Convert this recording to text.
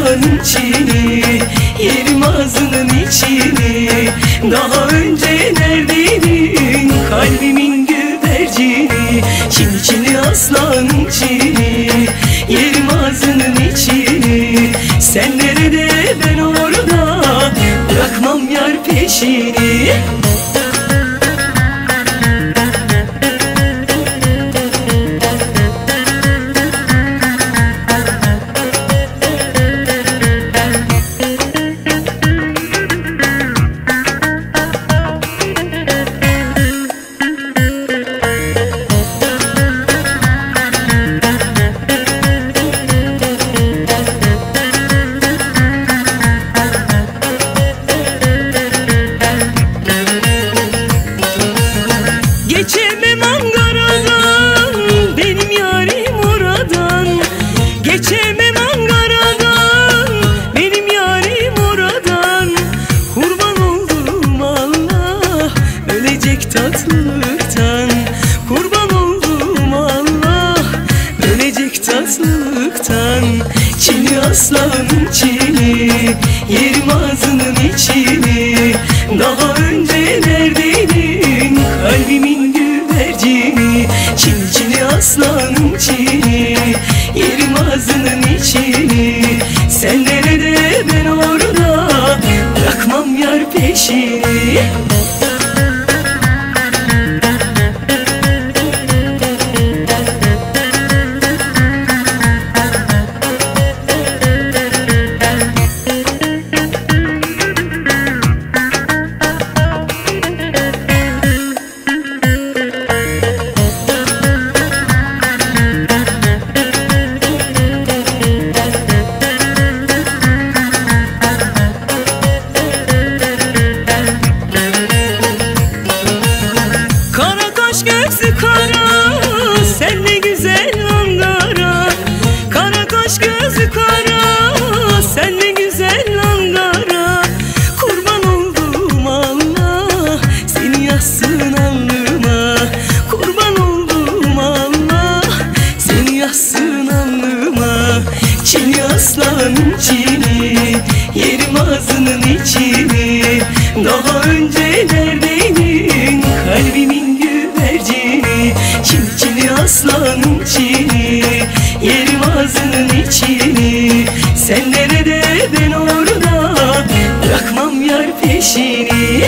dağın içini Yerim ağzının içini. Daha önce neredeydin Kalbimin güvercini. Çin çini aslan çini Yerim ağzının içini. Sen nerede ben orada. Bırakmam yar peşini. Ölecek tatlılıktan Kurban oldum Allah. Ölecek tatlılıktan Çini aslanım çini Yerim ağzının içini. Daha önce neredeydin? Kalbimin güvercini Çini çini aslanım çini Yerim ağzının içini. Sen nerede ben orada Bırakmam yar peşini Seni yazsın alnıma Çini aslanım çini Yerim ağzının içini. Daha önce neredeydin? Kalbimin güvercini Çini çini aslanım çini Yerim ağzının içini. Sen nerede ben orada Bırakmam yar peşini